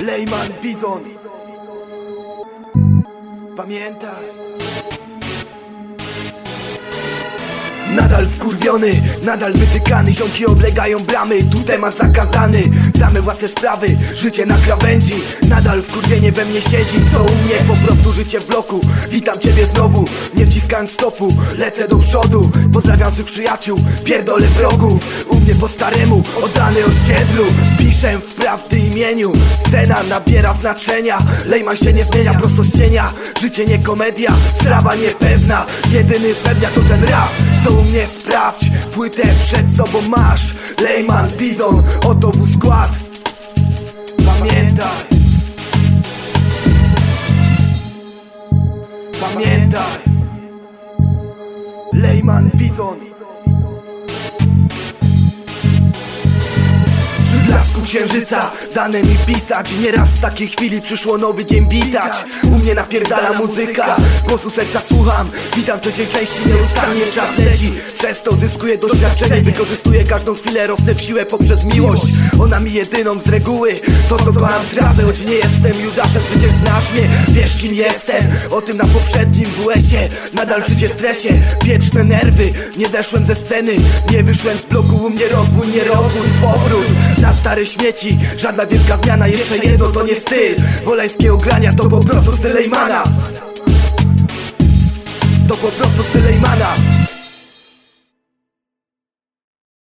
Lejman Bizon Pamiętaj. Nadal wkurwiony, nadal wytykany Ziomki oblegają bramy, tu temat zakazany Same własne sprawy, życie na krawędzi. Nadal wkurwienie we mnie siedzi Co u mnie, po prostu życie w bloku. Witam ciebie znowu, nie wciskając stopu. Lecę do przodu, pozdrawiam swych przyjaciół. Pierdolę wrogów, u mnie po staremu Oddany osiedlu, piszę w prawdy imieniu Scena nabiera znaczenia. Lejman się nie zmienia, prosto cienia. Życie nie komedia, sprawa niepewna. Jedyny pewnia to ten rap Co u mnie sprawdź, płytę przed sobą masz Lejman, Bizon, oto w skład Pamiętaj. Lejman, Bizon blasku księżyca. Dane mi pisać Nieraz w takiej chwili przyszło nowy dzień witać. U mnie napierdala muzyka Głosu serca słucham. Witam w trzeciej części Nieustannie czas leci. Przez to zyskuję doświadczenie Wykorzystuję każdą chwilę Rosnę w siłę poprzez miłość. Ona mi jedyną z reguły. To co kocham tracę Choć nie jestem Judaszem Przecież znasz mnie. Wiesz kim jestem. O tym na poprzednim WS-ie Nadal życie w stresie. Wieczne nerwy Nie zeszłem ze sceny. Nie wyszłem z bloku U mnie rozwój, nie rozwój Powrót. Na stare śmieci. Żadna wielka zmiana, jeszcze jedno to nie styl. Wolejskiego grania to po prostu styl Lejmana To po prostu styl Lejmana